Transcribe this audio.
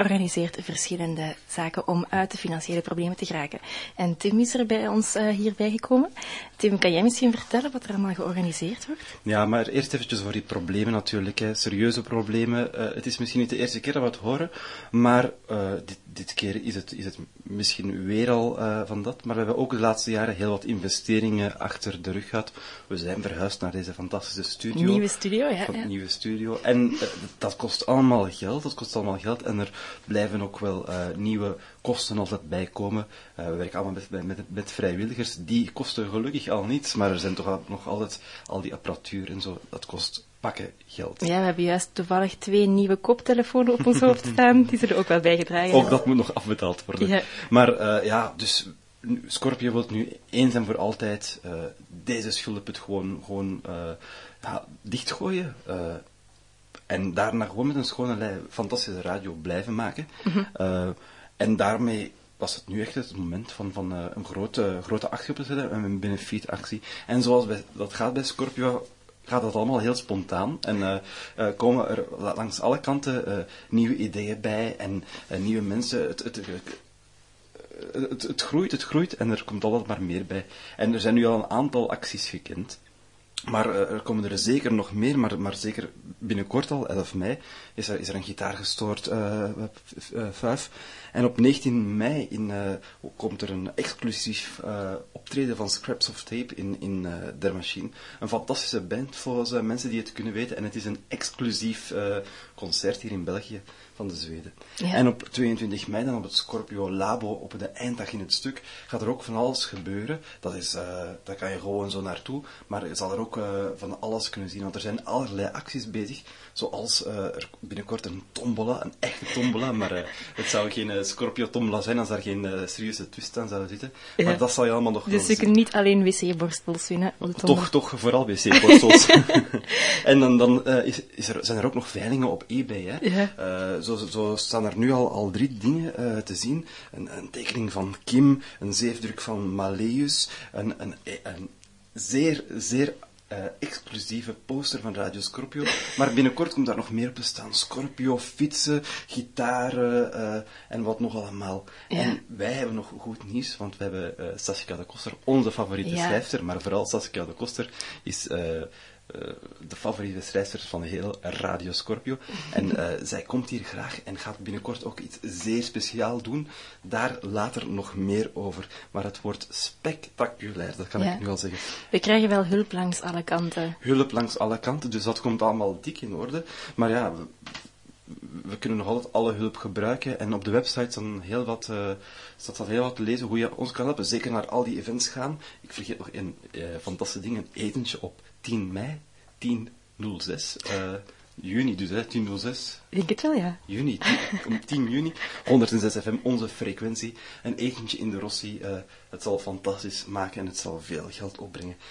organiseert verschillende zaken om uit de financiële problemen te geraken. En Tim is er bij ons uh, hierbij gekomen. Tim, kan jij misschien vertellen wat er allemaal georganiseerd wordt? Ja, maar eerst eventjes voor die problemen natuurlijk. Hè. Serieuze problemen. Uh, het is misschien niet de eerste keer dat we het horen, maar uh, dit, dit, keer is het, is het misschien weer al van dat. Maar we hebben ook de laatste jaren heel wat investeringen achter de rug gehad. We zijn verhuisd naar deze fantastische studio. Nieuwe studio, ja. ja. Nieuwe studio. En dat kost allemaal geld. Dat kost allemaal geld. En er blijven ook wel uh, nieuwe kosten altijd bijkomen. Uh, we werken allemaal met, met, met, vrijwilligers. Die kosten gelukkig al niets, maar er zijn toch nog altijd al die apparatuur en zo. Dat kost pakken geld. Ja, we hebben juist toevallig twee nieuwe koptelefoons op ons hoofd staan. Die zullen ook wel bijgedragen Ook dat moet nog afbetaald worden. Ja. Maar uh, ja, dus Scorpio wil nu eens en voor altijd deze schuldenput gewoon, gewoon ja, dichtgooien. En daarna gewoon met een schone fantastische radio blijven maken. Mhm. Eh, en daarmee was het nu echt het moment van, van uh, een grote, grote actie op te zetten, een benefietactie. En zoals bij, dat gaat bij Scorpio, gaat dat allemaal heel spontaan. En uh, komen er langs alle kanten nieuwe ideeën bij en nieuwe mensen. Het, het, het, het, groeit, het groeit en er komt altijd maar meer bij. En er zijn nu al een aantal acties gekend. Maar uh, er komen er zeker nog meer, maar, maar zeker binnenkort al, 11 mei, is er, is er een gitaar gestoord, uh, uh, En op 19 mei in, komt er een exclusief optreden van Scraps of Tape in, in Der Machine. Een fantastische band volgens mensen die het kunnen weten. En het is een exclusief concert hier in België van de Zweden. Ja. En op 22 mei, dan op het Scorpio Labo, op de einddag in het stuk, gaat er ook van alles gebeuren. Dat is, daar kan je gewoon zo naartoe, maar zal er ook uh, van alles kunnen zien, want er zijn allerlei acties bezig, zoals uh, er binnenkort een tombola, een echte tombola, maar het zou geen Scorpio tombola zijn als daar geen serieuze twist aan zou zitten. Ja. Maar dat zal je allemaal nog Dus je kunt niet alleen wc-borstels winnen. Toch, toch, vooral wc-borstels. en dan, dan is, is er, zijn er ook nog veilingen op eBay, hè. Ja zo, zo, staan er nu al, al drie dingen te zien. Een, een, tekening van Kim, een zeefdruk van Maleus, een, een, een zeer, zeer uh, exclusieve poster van Radio Scorpio. Maar binnenkort komt daar nog meer op te staan. Scorpio, fietsen, gitaren uh, en wat nog allemaal. Ja. En wij hebben nog goed nieuws, want we hebben uh, Saskia de Koster, onze favoriete ja. schrijfster, maar vooral Saskia de Koster is de favoriete schrijfster van de hele Radio Scorpio. En uh, zij komt hier graag en gaat binnenkort ook iets zeer speciaal doen. Daar later nog meer over. Maar het wordt spectaculair, dat kan ja. ik nu al zeggen. We krijgen wel hulp langs alle kanten. Hulp langs alle kanten, dus dat komt allemaal dik in orde. Maar ja, we, kunnen nog altijd alle hulp gebruiken. En op de website staat heel wat, uh, staat heel wat te lezen hoe je ons kan helpen. Zeker naar al die events gaan. Ik vergeet nog een uh, fantastische ding, een etentje op 10 mei, 1006, uh, juni dus, hè, 1006. Ik denk het wel, ja. Juni, 10, om 10 juni, 106 FM, onze frequentie. Een etentje in de Rossi, het zal fantastisch maken en het zal veel geld opbrengen.